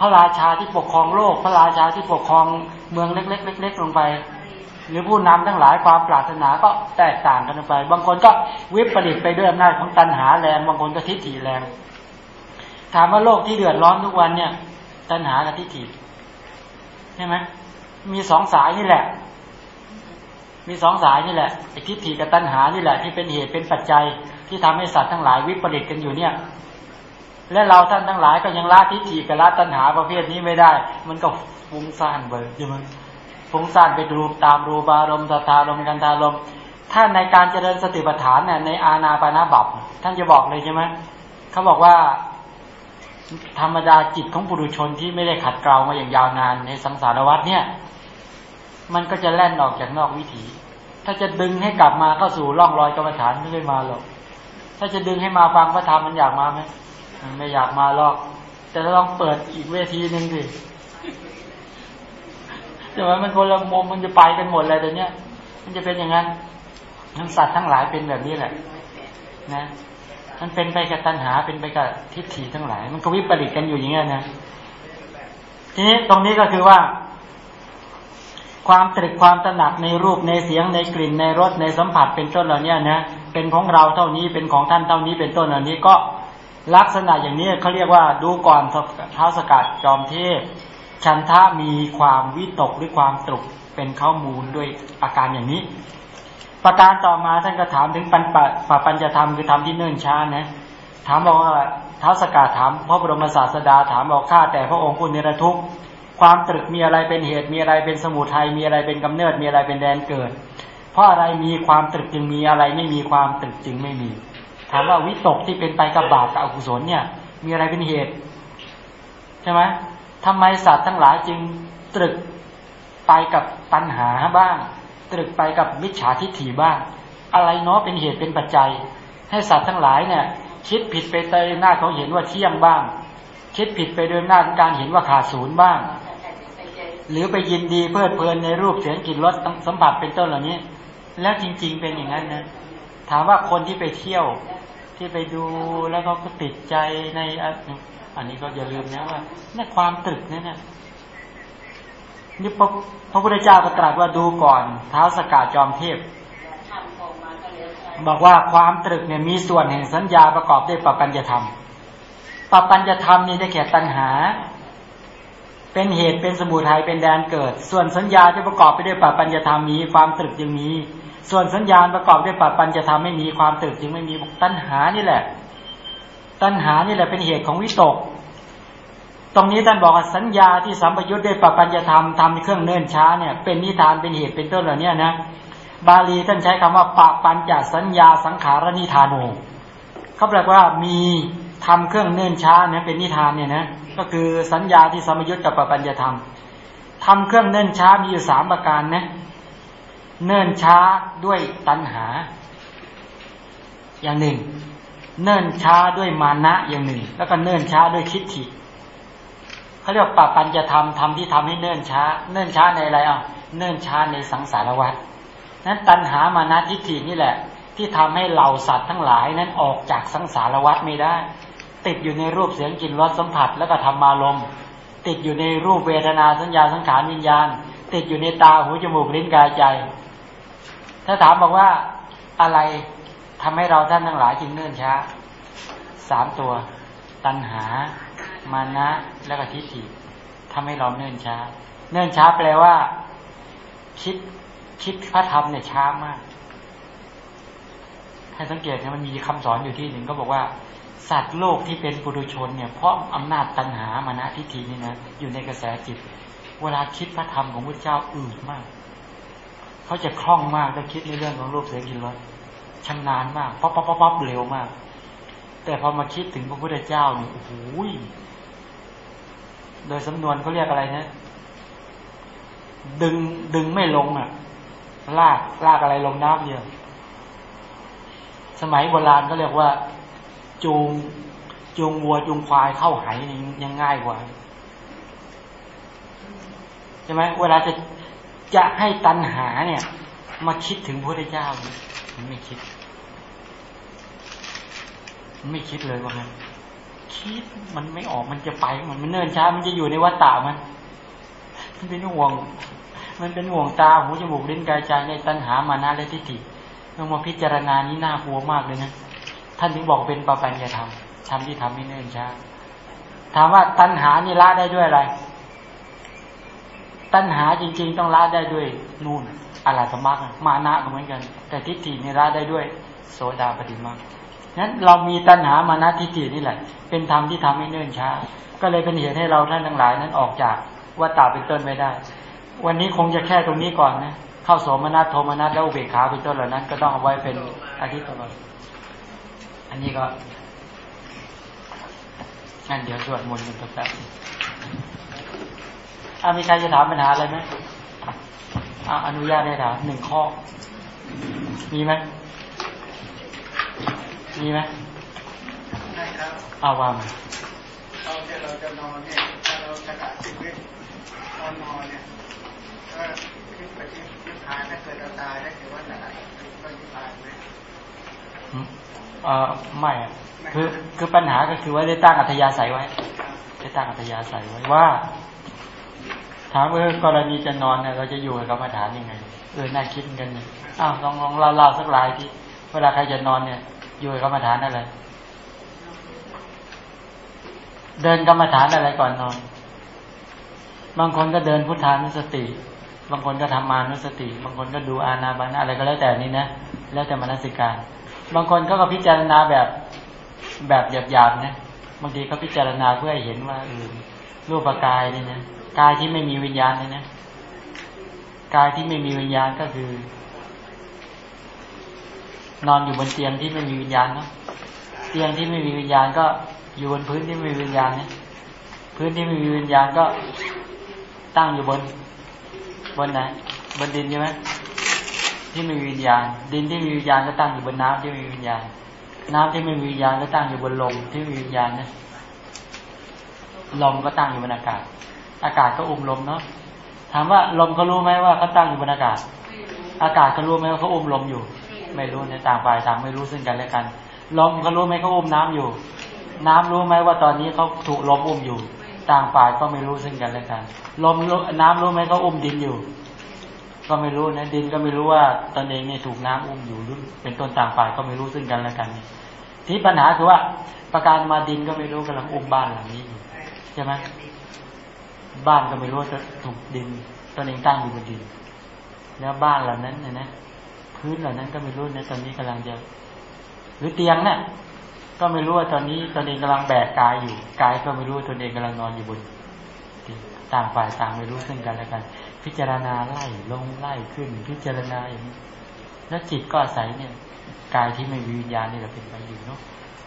พระราชาที่ปกครองโลก พระราชาที่ปกครองเมืองเล็กๆเล็กๆลงไป หรือผู้นำทั้งหลายความปรารถนาก็แตกต่างกันไป บางคนก็วิปริตไปด้วยอำนาจของตัณหาแรง บางคนก็ทิฏฐิแรง ถามว่าโลกที่เดือดร้อนทุกวันเนี่ย ตัณหากับทิฏฐิใช่ไหมมีสองสายนี่แหละ มีสองสายนี่แหละทิฏฐิกับตัณหานี่แหละ ที่เป็นเหตุเป็นปัจจัยที่ทำให้สัตว์ทั้งหลายวิปริตกันอยู่เนี่ย และเราท่านทั้งหลายก็ยังละทิฏฐิกับละตัณหาประเภทนี้ไม่ได้ มันก็ฟุ้งซ่านเบิร์ใช่ไหมฟุ้งซ่านไปดูตามรูปารมณ์สัทธารมกันตารมถ้าในการเจริญสติปัฏฐานเนี่ยในอาณาปานาบับท่านจะบอกเลยใช่ไหมเขาบอกว่า ธรรมดาจิตของปุถุชนที่ไม่ได้ขัดเกลามาอย่างยาวนานในสังสารวัฏเนี่ย มันก็จะแล่นออกจากนอกวิถี ถ้าจะดึงให้กลับมาเข้าสู่ร่องรอยกรรมฐานไม่ได้มาหรอกถ้าจะดึงให้มาฟังพระธรรมมันอยากมาไหม มันไม่อยากมาหรอก แต่เราต้องเปิดอีกเวทีหนึ่งสิแต่ว่ามันคนละมุมมันจะไปกันหมดเลยเดี๋ยวนี้ยมันจะเป็นอย่างนั้นทั้งสัตว์ทั้งหลายเป็นแบบนี้แหละ นะมันเป็นไปกับตัณหาเป็นไปกับทิฏฐิทั้งหลาย มันก็วิปริตกันอยู่อย่างนี้ยนะทีนี้ตรงนี้ก็คือว่า ความตรึกความตระหนักในรูปในเสียงในกลิ่นในรสในสัมผัสเป็นต้นเหล่านี้นะเป็นของเราเท่านี้เป็นของท่านเท่านี้เป็นต้นเหล่านี้ก็ ลักษณะอย่างนี้เขาเรียกว่าดูก่อนเท้าสกัดจอมเทพฉันทะมีความวิตกหรือความตรุกเป็นข้อมูลด้วยอาการอย่างนี้ ประการต่อมาท่านก็ถามถึงปัญปะปัญจะธรรมคือธรรมที่เนิ่นช้านะถามบอกว่าท้าสกาถามพระบรมศาสดาถามบอกข้าแต่พระองค์ผู้นิรทุกข์ความตรึกมีอะไรเป็นเหตุมีอะไรเป็นสมุทัยมีอะไรเป็นกำเนิดมีอะไรเป็นแดนเกิด เพราะอะไรมีความตรึกจึงมีอะไรไม่มีความตรึกจึงไม่มี ถามว่าวิตกที่เป็นไปกับบาปกับอกุศลเนี่ย มีอะไรเป็นเหตุ ใช่ไหมทำไมสัตว์ทั้งหลายจึงตรึกไปกับตัณหาบ้าง ตรึกไปกับมิจฉาทิฏฐิบ้าง อะไรเนาะเป็นเหตุเป็นปัจจัย ให้สัตว์ทั้งหลายเนี่ย คิดผิดไปโดยหน้าเขาเห็นว่าเที่ยงบ้าง คิดผิดไปโดยหน้าการเห็นว่าขาดศูนย์บ้าง หรือไปยินดีเพลิดเพลินในรูปเสียงกลิ่นรสสัมผัสเป็นต้นเหล่านี้ แล้วจริง ๆเป็นอย่างนั้นนะถามว่าคนที่ไปเที่ยว ที่ไปดูแล้วเขาก็ติดใจในอันนี้ก็อย่าลืมนะว่าเนี่ยความตรึกนี่เนี่ยนี่พระพระพุทธเจ้าก็ตรัสว่าดูก่อนเท้าสกาจอมเทพ บอกว่าความตรึกเนี่ยมีส่วนแห่งสัญญาประกอบด้วยปปัญญธรรมปปัญญธรรมนี่ได้แก่ตัณหา เป็นเหตุเป็นสมุทัยเป็นแดนเกิด ส่วนสัญญาที่ประกอบไปด้วยปปัญญธรรมมีความตรึกจึงมี ส่วนสัญญาณประกอบด้วยปปัญญธรรมไม่มีความตรึกจึงไม่มีตัณหานี่แหละ ตัณหานี่แหละเป็นเหตุของวิตก ตรงนี้ท่านบอกว่าสัญญาที่สัมปยุทธ์ด้วยปปัญญธรรมทำเครื่องเนิ่นช้าเนี่ยเป็นนิทานเป็นเหตุเป็นต้นเหล่านี้นะบาลีท่านใช้คำว่าปปัญจสัญญาสังขารนิทานโนเขาแปลว่ามีทำเครื่องเนิ่นช้าเนี่ยเป็นนิทานเนี่ยนะก็คือสัญญาที่สัมยุทธ์กับปปัญญธรรมทำเครื่องเนิ่นช้ามีอยู่สามประการนะ เนิ่นช้าด้วยตัณหา อย่างหนึ่ง เนิ่นช้าด้วยมานะอย่างหนึ่ง แล้วก็เนิ่นช้าด้วยคิดถิเขาเรียกปปัญจะทำทำที่ทำให้เนิ่นช้า เนิ่นช้าในอะไรอะเนิ่นช้าในสังสารวัฏนั้นตัณหามานะทิฏฐินี่แหละ ที่ทำให้เหล่าสัตว์ทั้งหลายนั้นออกจากสังสารวัฏไม่ได้ ติดอยู่ในรูปเสียงกลิ่นรสสัมผัสแล้วก็ธรรมารมติดอยู่ในรูปเวทนาสัญญาสังขารวิญญาณ ติดอยู่ในตาหูจมูกลิ้นกายใจ ถ้าถามบอกว่าอะไรทำให้เราท่านทั้งหลายจึงเนื่นช้าสามตัว ตัณหา มานะและก็ทิฏฐิทำให้เราเนื่นช้า เนื่นช้าแปลว่า คิดคิดพระธรรมเนี่ยช้ามากให้สังเกตนะมันมีคำสอนอยู่ที่หนึ่งก็บอกว่า สัตว์โลกที่เป็นปุถุชนเนี่ยเพราะอำนาจตัณหามานะทิฏฐินี่นะอยู่ในกระแสจิต เวลาคิดพระธรรมของพระเจ้าอืดมาก เขาจะคล่องมากถ้าคิดในเรื่องของรูปเสียงกลิ่นรสชำนาญมากป๊อปป๊อปป๊อปเร็วมาก แต่พอมาคิดถึงพระพุทธเจ้าเนี่ยโอ้โหโดยสำนวนเขาเรียกอะไรนะดึงดึงไม่ลงอะ ลากลากอะไรลงน้ำเยอะสมัยโบราณก็เรียกว่า จูงจูงวัวจูงควายเข้าไหยังง่ายกว่าใช่ไหมเวลาจะ จะให้ตัณหาเนี่ย มาคิดถึงพระเจ้ามันไม่คิด มันไม่คิดเลยว่ามันคิดมันไม่ออกมันจะไปมันมันเนิ่นช้ามันจะอยู่ในวัฏฏะมัน มันเป็นห่วง มันเป็นห่วงตาหูจมูกลิ้นกายใจในตัณหามานะและทิฏฐิเมื่อมาพิจารณานี้น่ากลัวมากเลยนะท่านถึงบอกเป็นปปัญญาธรรมทำที่ทำไม่เนิ่นช้าถามว่าตัณหานี่ละได้ด้วยอะไร ตัณหาจริง ๆ ต้องละได้ด้วยนู่นอะไรธรรมะมานะก็เหมือนกัน แต่ทิฏฐินี่ละได้ด้วย โสดาปฏิมานั้นเรามีตัณหามานะทิฏฐินี่แหละ เป็นธรรมที่ทำให้เนิ่นช้า ก็เลยเป็นเหตุให้เราท่านทั้งหลายนั้นออกจากว่าตาเป็นต้นไม่ได้ วันนี้คงจะแค่ตรงนี้ก่อนนะเข้าโสมนัสโทมนัสแล้วอุเบกขาเป็นต้นเหล่านั้น ก็ต้องเอาไว้เป็นอาทิตย์ต่อไอันนี้ก็งั้นเดี๋ยวสวดมนต์กันสักแป๊บ อามีใครจะถามปัญหาอะไรไหมอาอนุญาตได้ถามหนึ่งข้อ มีไหมมีไหมใช่ครับเอาวางเราจะเราจะนอนเนี่ยถ้าเราจะกะชีวิตตอนนอนเนี่ยก็คิดไปที่นิพพานถ้าเกิดเราตายได้ถือว่าจะก็นิพพานไหมเออไม่อะคือคือปัญหาก็คือว่าได้ตั้งอัธยาศัยไว้ ได้ตั้งอัธยาศัยไว้ว่า ถามว่ากรณีจะนอนเนี่ยเราจะอยู่กับกรรมฐานยังไงเออน่าคิดกันเนี่ยอ้าวลองลองเล่าสักหลายที่เวลาใครจะนอนเนี่ย อยู่กรรมฐานอะไรเดินกรรมฐานอะไรก่อนนอน บางคนก็เดินพุทธานุสติ บางคนก็ทำมานุสติ บางคนก็ดูอาณาบานะอะไรก็แล้วแต่นี้นะ แล้วแต่มนสิการ บางคนก็ก็พิจารณาแบบแบบหยาบๆนะ บางทีเขาพิจารณาเพื่อให้เห็นว่าเออรูปกายนี่นะ กายที่ไม่มีวิญญาณนี่นะกายที่ไม่มีวิญญาณก็คือ นอนอยู่บนเตียงที่ไม่มีวิญญาณเนาะเตียงที่ไม่มีวิญญาณก็อยู่บนพื้นที่ไม่มีวิญญาณเนี่ยพื้นที่ไม่มีวิญญาณก็ตั้งอยู่บน บนไหนบนดินใช่ไหมที่ไม่มีวิญญาณ ดินที่มีวิญญาณก็ตั้งอยู่บนน้ำที่มีวิญญาณ น้ำที่ไม่มีวิญญาณก็ตั้งอยู่บนลมที่มีวิญญาณนะลมก็ตั้งอยู่บนอากาศ อากาศก็อุ้มลมเนาะถามว่าลมเขารู้ไหมว่าเขาตั้งอยู่บนอากาศ อากาศเขารู้ไหมว่าเขาอุ้มลมอยู่ ไม่รู้ในต่างฝ่ายต่างไม่รู้ซึ่งกันและกัน ลมเขารู้ไหมเขาอุ้มน้ำอยู่ น้ำรู้ไหมว่าตอนนี้เขาถูกลมอุ้มอยู่ ต่างฝ่ายก็ไม่รู้ซึ่งกันและกัน ลมน้ำรู้ไหมเขาอุ้มดินอยู่ ก็ไม่รู้นะดินก็ไม่รู้ว่าตนเองเนี่ยถูกน้ำอุ้มอยู่หรือเป็นต้นต่างฝ่ายก็ไม่รู้ซึ่งกันและกันที่ปัญหาคือว่าประการมาดินก็ไม่รู้กำลังอุ้มบ้านหลังนี้อยู่ใช่ไหม บ้านก็ไม่รู้จะถูกดินตนเองตั้งอยู่บนดิน แล้วบ้านเหล่านั้นเนี่ยนะพื้นเหล่านั้นก็ไม่รู้ในตอนนี้กำลังจะหรือเตียงเนี่ยก็ไม่รู้ว่าตอนนี้ตนเองกำลังแบกกายอยู่กายก็ไม่รู้ตนเองกำลังนอนอยู่บนต่างฝ่ายต่างไม่รู้ซึ่งกันและกัน พิจารณาไล่ลงไล่ขึ้น พิจารณาอย่างนี้แล้วจิตก็อาศัยเนี่ยกายที่ไม่มีวิญญาณนี่เราเป็นไปอยู่เนาะ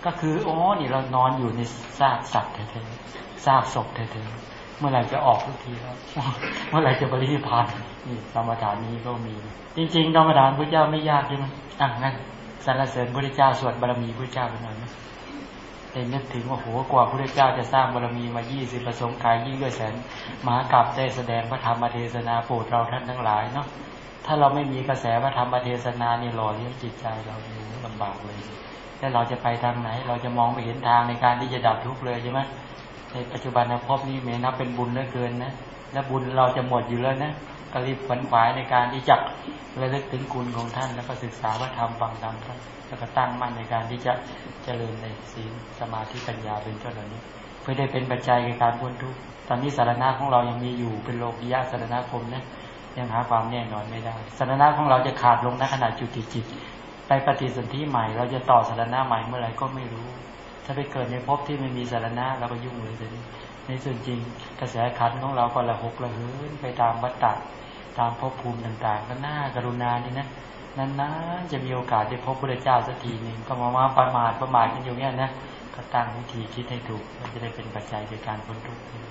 ก็คือโอ้นี่เรานอนอยู่ในซากสัตว์แท้ๆซากศพแท้ๆ เมื่อไหร่จะออกทุกทีแล้วเมื่อไหร่จะบริพานนี่ธรรมฐานนี้ก็มี จริงๆธรรมดานพระเจ้าไม่ยากใช่ไหมอะงั้นสรรเสริญพระเจ้าสวดบารมีพระเจ้าไปหน่อยนะแต่นึกถึงว่าโหกว่าพระเจ้าจะสร้างบารมีมายี่สิบประสงค์กายยิ่งด้วยแสนมหากราบได้แสดงพระธรรมเทศนาโปรดเราท่านทั้งหลายเนาะถ้าเราไม่มีกระแสพระธรรมเทศนานี่หล่อเลี้ยงจิตใจเราลำบากเลยแล้วเราจะไปทางไหน เราจะมองไม่เห็นทางในการที่จะดับทุกข์เลยใช่ไหม ในปัจจุบันภพนี้เมนับเป็นบุญเหลือเกินนะและบุญเราจะหมดอยู่แล้วนะก็รีบขวนขวายในการที่จะระลึกถึงคุณของท่าน แล้วก็ศึกษาพระธรรมฟังธรรมท่านแล้วก็ตั้งมั่นในการที่จะเจริญในศีลสมาธิปัญญาเป็นต้นเหล่านี้ เพื่อได้เป็นปัจจัยในการพ้นทุกข์ตอนนี้สารณะของเรายังมีอยู่เป็นโลกิยะสารณคมนะยังหาความแน่นอนไม่ได้สารณะของเราจะขาดลงในขณะจุติจิต ไปปฏิสนธิใหม่ เราจะต่อสารณะใหม่เมื่อไหร่ก็ไม่รู้ ถ้าไปเกิดในภพที่ไม่มีสารณะเราก็ยุ่งเลยสิในส่วนจริงกระแสขันของเราก็ละหกละเหินไปตามวัฏฏะตามภพภูมิต่างๆ ก็น่ากรุณานี่นะนานๆจะมีโอกาสได้พบพระเจ้าสักทีหนึ่งก็มามาประมาทประมาทกันอยู่เนี้ยนะก็ตั้งวิธีคิดให้ถูกมันจะได้เป็นปัจจัยในการพ้นทุกข์